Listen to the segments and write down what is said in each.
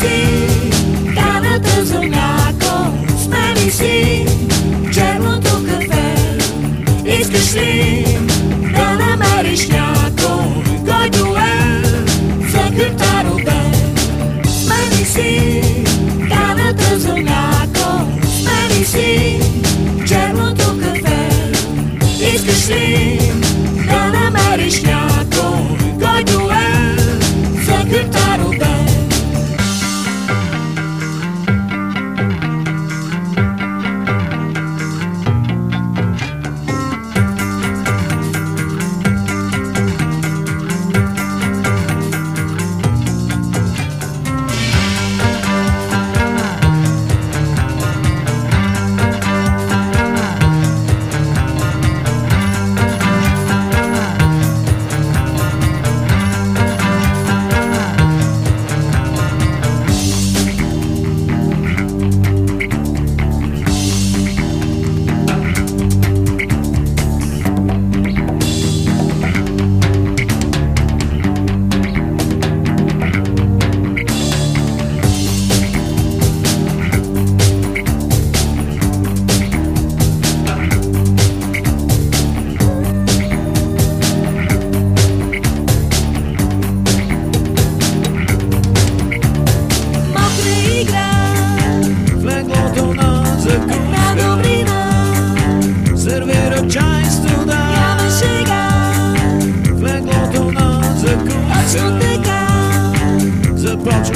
assim.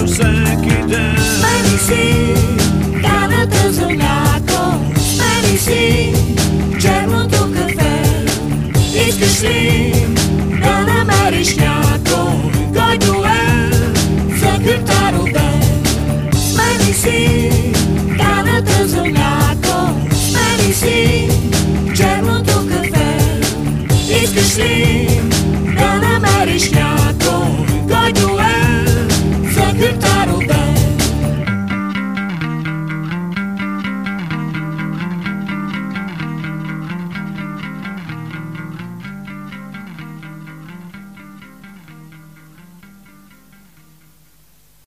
всеки ден. Спани си, кавата земята, спани си, черното кафе. Искаш ли да намериш някой, който е закрита роден? Спани си, кавата земята, спани си, черното кафе. Искаш ли